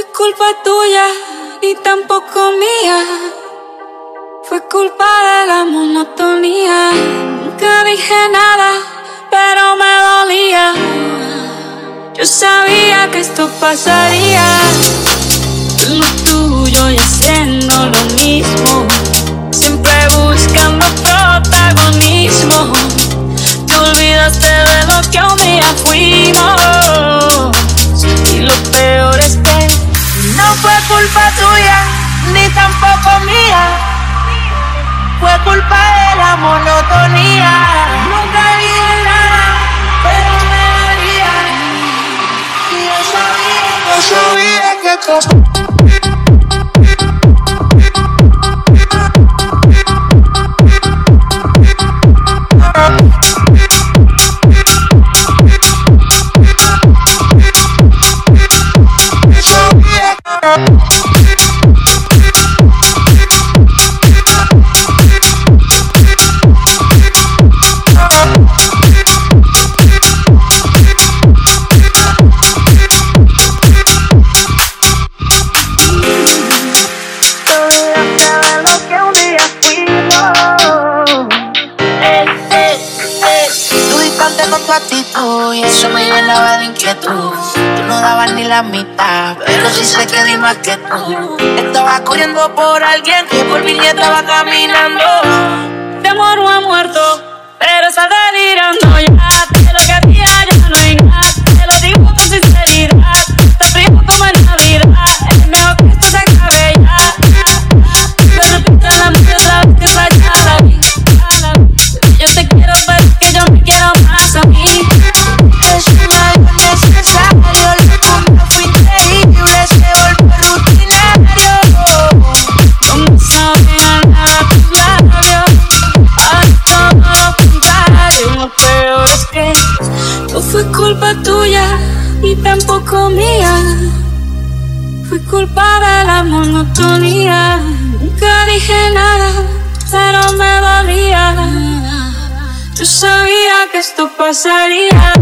fue culpa tuya, y tampoco mía. Fue culpa de la monotonía. Nunca dije nada, pero me dolía. Yo sabía que esto pasaría. Lo tuyo y haciendo lo mismo. Siempre buscando protagonismo. Te olvidaste de lo que un día fuimos. Y lo peor. No fue culpa tuya, ni tampoco mía. Fue culpa de la monotonía. Nunca dije nada, pero me daría. Y yo sabía, yo sabía que mitad. Pero si sé que di más que tú. Estaba corriendo por alguien que por mí ya va caminando. De amor no ha muerto, pero está delirando. pasaría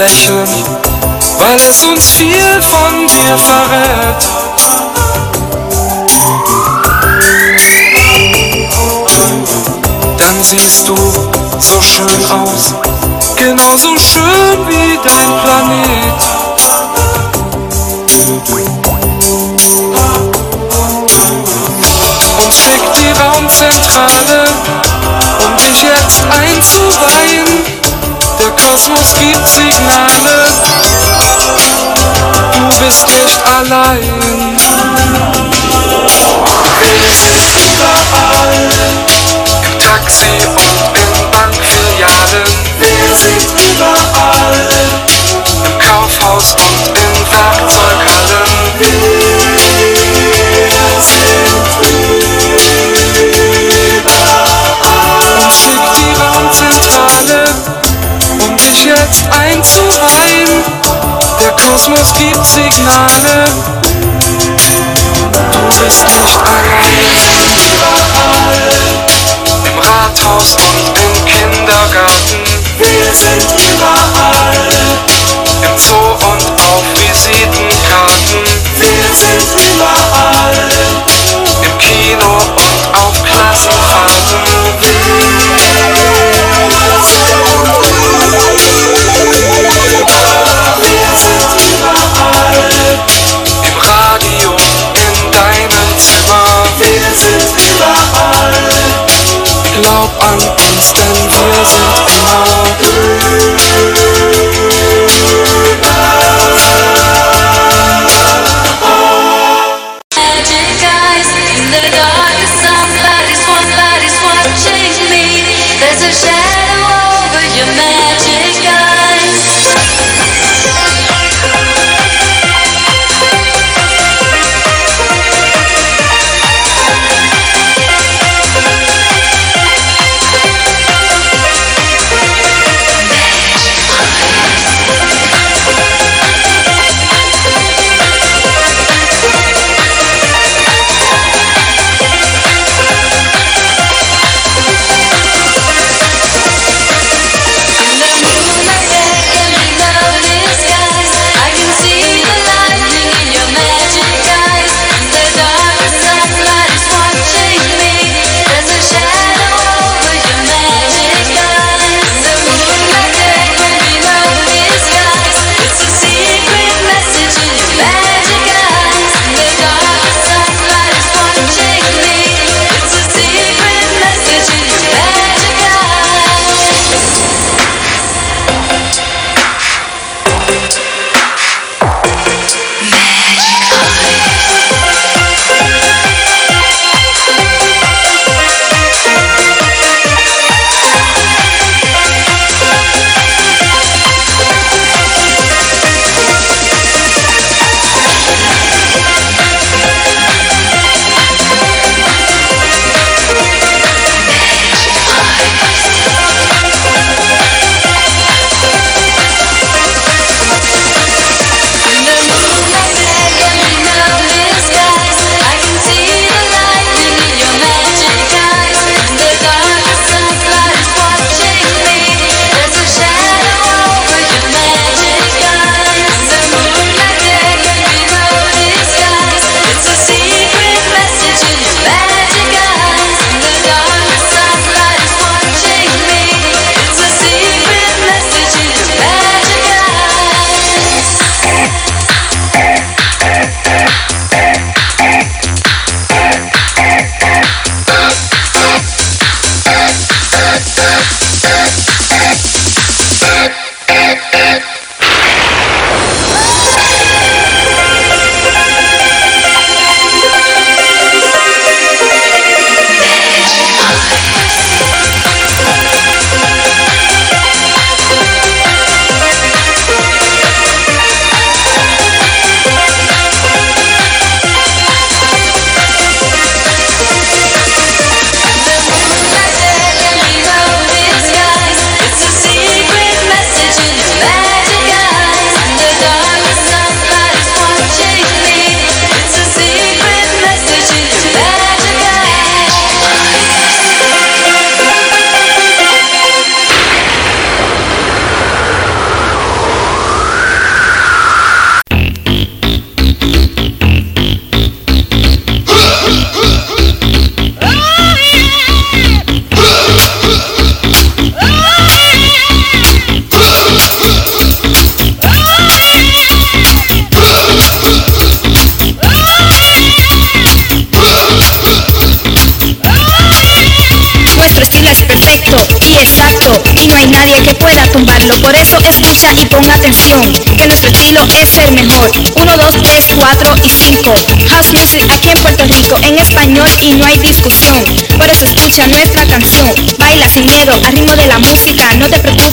lächeln, weil es uns viel von dir verrät. Dann siehst du so schön aus, genauso schön wie dein Planet. Uns schickt die Raumzentrale, um dich jetzt einzuweihen. Der Kosmos gibt Signale, du bist nicht allein. Wir sind überall, im Taxi und in Bankfilialen. Wir sind überall, im Kaufhaus und in Werkzeughallen. Wir sind überall. Schick die Raumzentrale dich jetzt einzureihen. Der Kosmos gibt Signale. Du bist nicht allein. Überall. Im Rathaus und im Kindergarten. Wir sind überall. Im Zoo und auf Visitenkarten. I'm standing present now.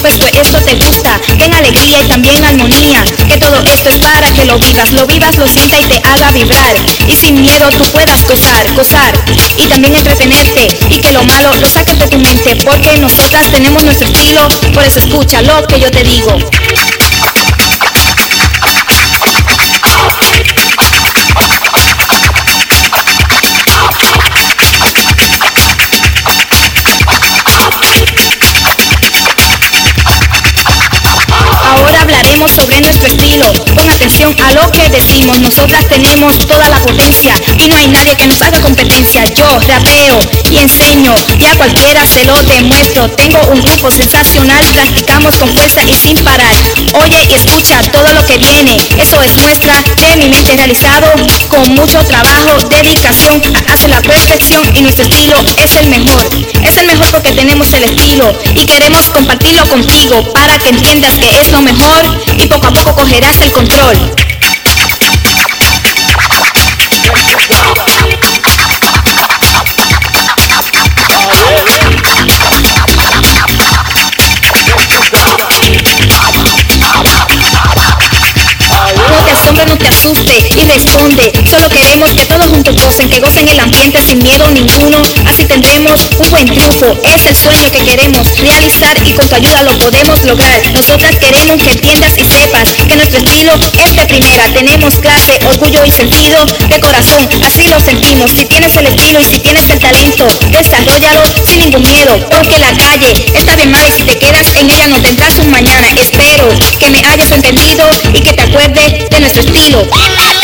Pues pues esto te gusta, ten en alegría y también armonía, que todo esto es para que lo vivas, lo vivas, lo sienta y te haga vibrar, y sin miedo tú puedas gozar, gozar, y también entretenerte, y que lo malo lo saques de tu mente, porque nosotras tenemos nuestro estilo, por eso escucha lo que yo te digo. ¡Vamos! atención a lo que decimos, nosotras tenemos toda la potencia y no hay nadie que nos haga competencia. Yo rapeo y enseño y a cualquiera se lo demuestro. Tengo un grupo sensacional, practicamos con fuerza y sin parar. Oye y escucha todo lo que viene, eso es muestra de mi mente realizado con mucho trabajo, dedicación, hace la perfección y nuestro estilo es el mejor. Es el mejor porque tenemos el estilo y queremos compartirlo contigo para que entiendas que es lo mejor y poco a poco cogerás el control. Right. asuste y responde. Solo queremos que todos juntos gocen, que gocen el ambiente sin miedo ninguno. Así tendremos un buen triunfo. Es el sueño que queremos realizar y con tu ayuda lo podemos lograr. Nosotras queremos que entiendas y sepas que nuestro estilo es de primera. Tenemos clase, orgullo y sentido de corazón. Así lo sentimos. Si tienes el estilo y si tienes el talento, desarrollalo sin ningún miedo. Porque la calle está de mala y si te quedas en ella no tendrás un mañana. Espero que me hayas entendido y que te acuerdes de nuestro estilo. It's in the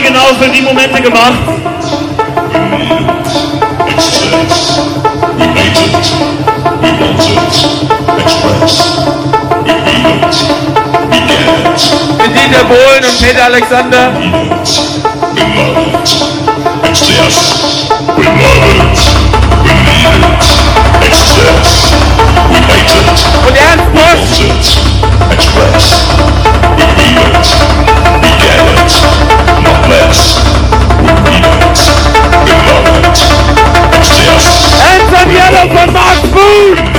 gerade genau für die Momente gemacht. Mit Dieter Bohlen und Peter Alexander. Und Ernst Busch. Express. We need it. We get it. Enter the yellow for Max food.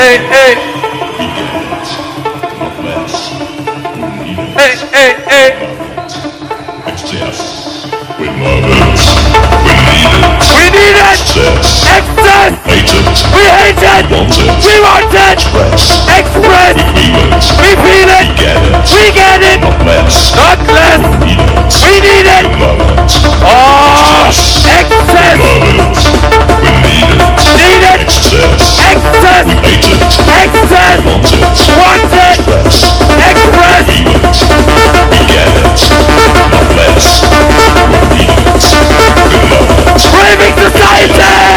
hey, hey. Hey, hey, hey. hey, hey, We need it. We need it. Excess. Excess. We hate it. We want it. Express. We feel it. We get it. Not less. We need it. Oh, excess. We need it. Need it. Excess. Excess. We hate it. Excess. Want it. Want it. Express. We get it. Not less. We need it. We love it. Raving society.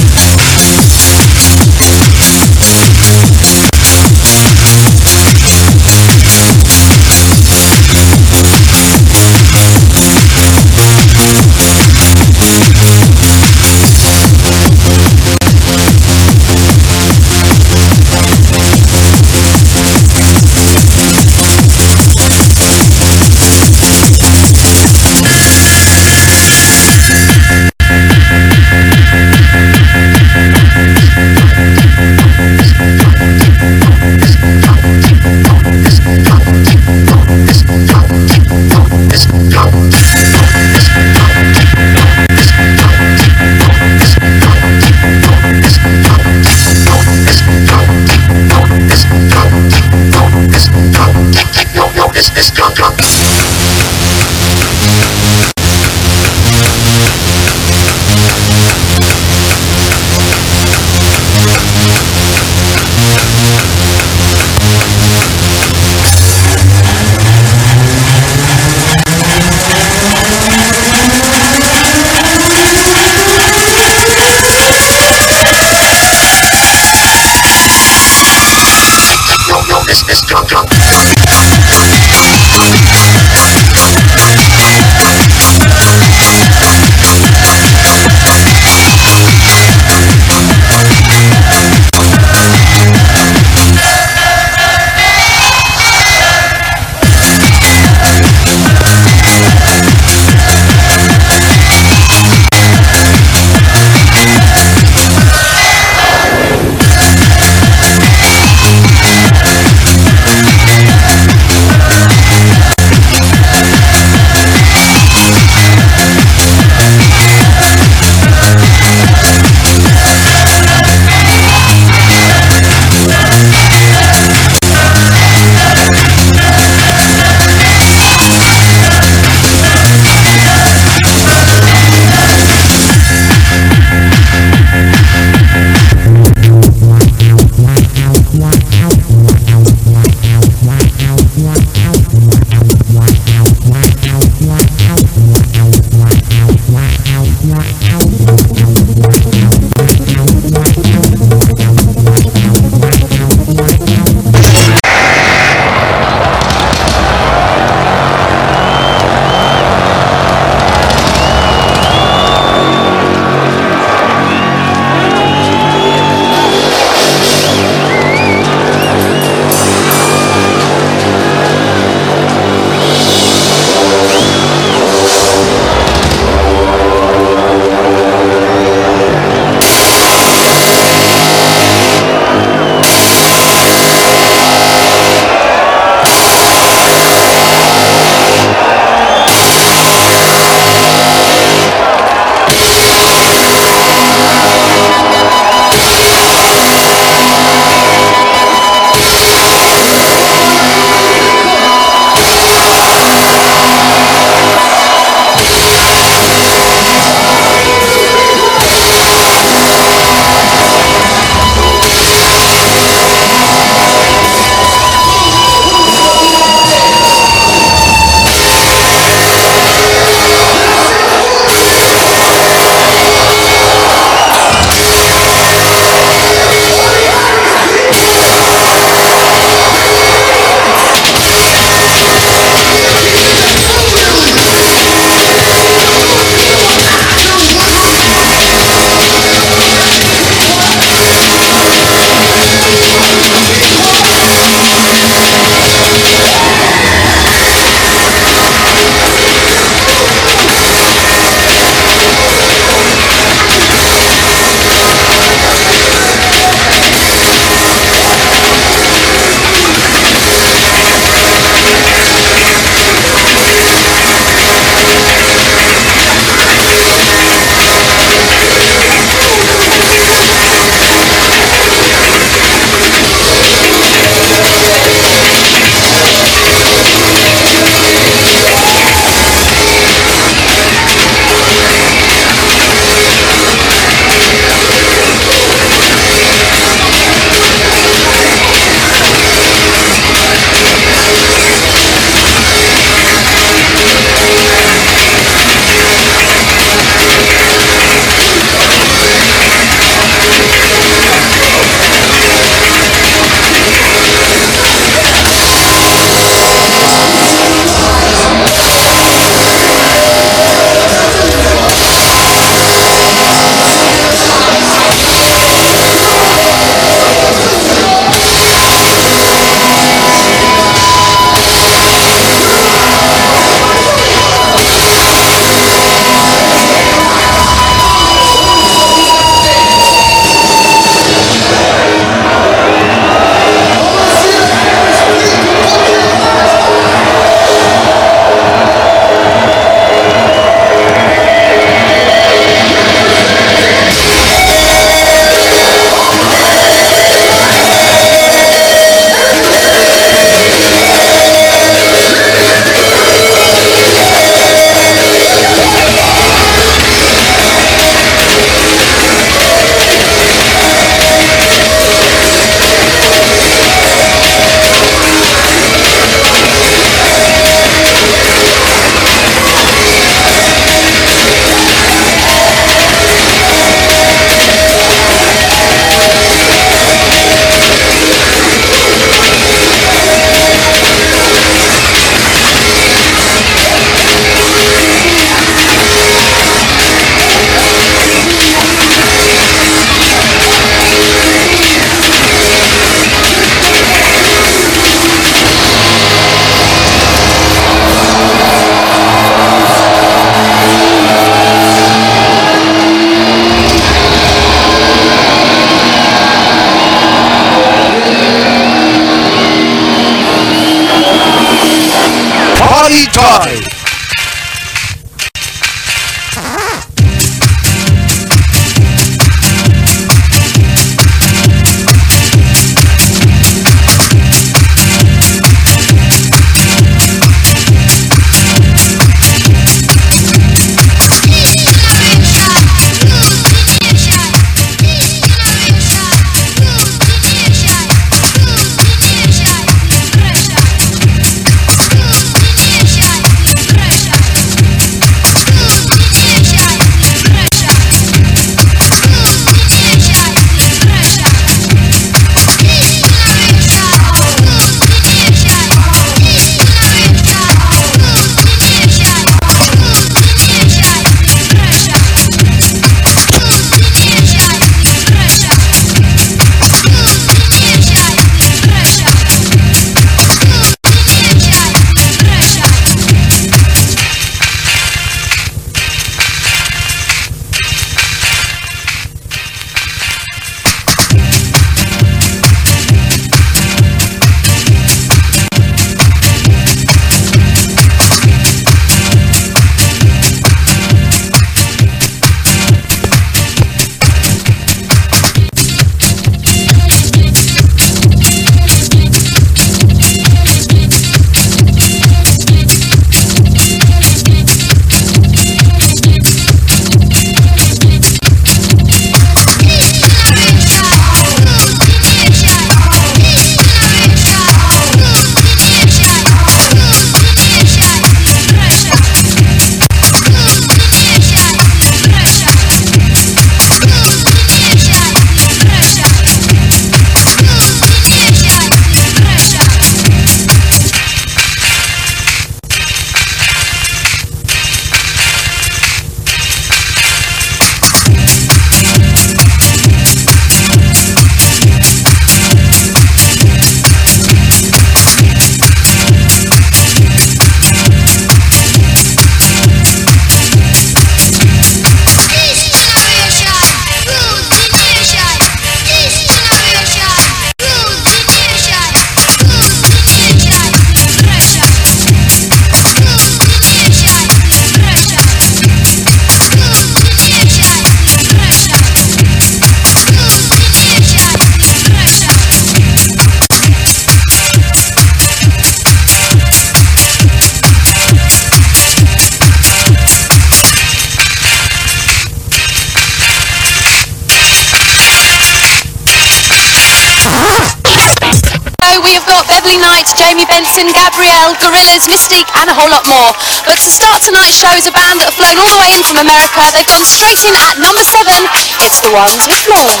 But to start tonight's show is a band that have flown all the way in from America. They've gone straight in at number seven. It's the ones with flaws.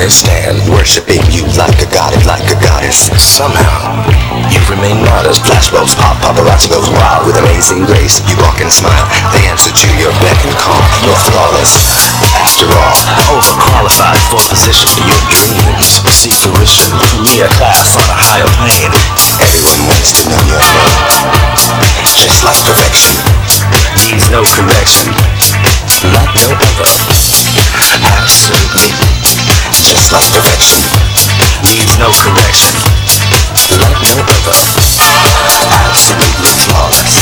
and stand worshiping you like a god and like a goddess. Somehow, you remain modest. Flash flashbulbs pop, paparazzi goes wild with amazing grace. You walk and smile, they answer to your beck and call. You're flawless. After all, overqualified for position. Your dreams seek fruition. Career class on a higher plane. Everyone wants to know your name. Just like perfection needs no correction. Like no other. Absolutely. This direction needs no correction, like no other. Absolutely flawless.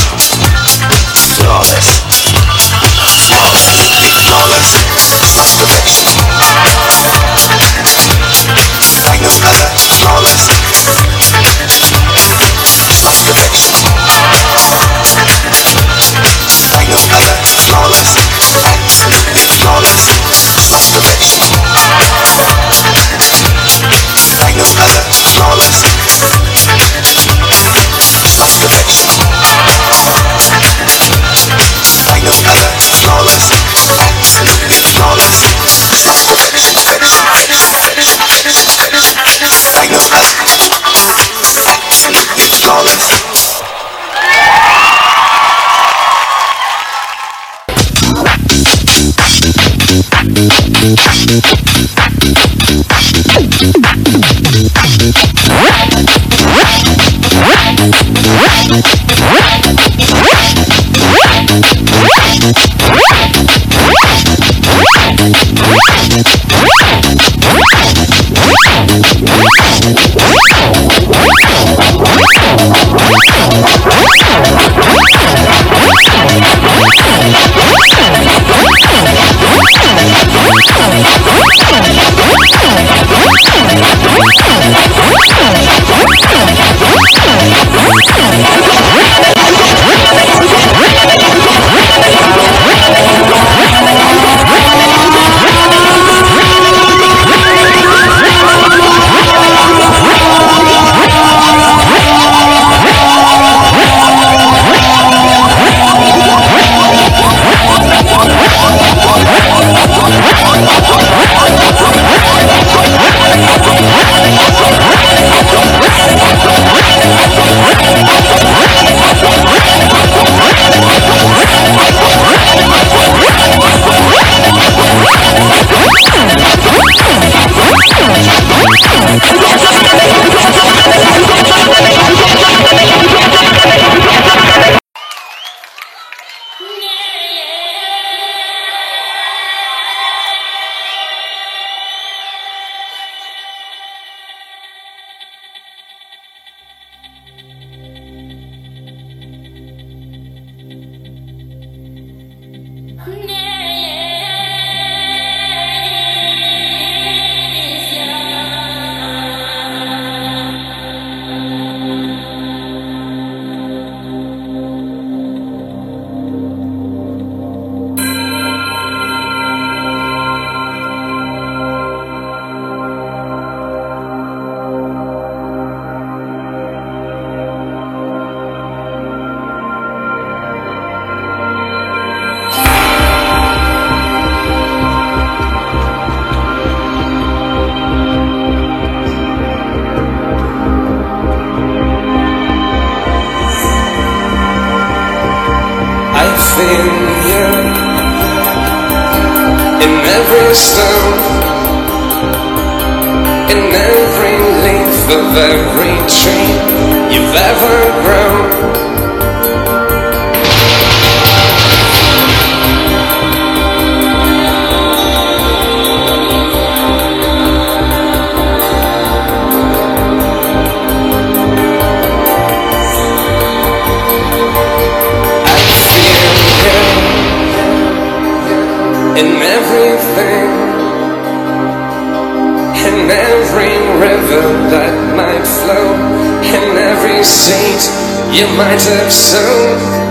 saint, your mind's have so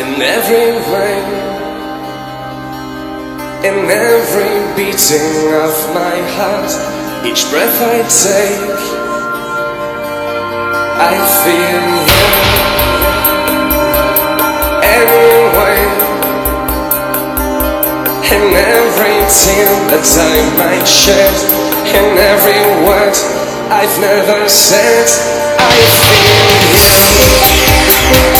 in every rain, in every beating of my heart, each breath I take, I feel you. Anyway, in every tear that I might shed, in every word I've never said, I feel you.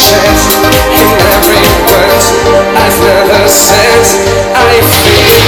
sense every word. I feel a sense I feel.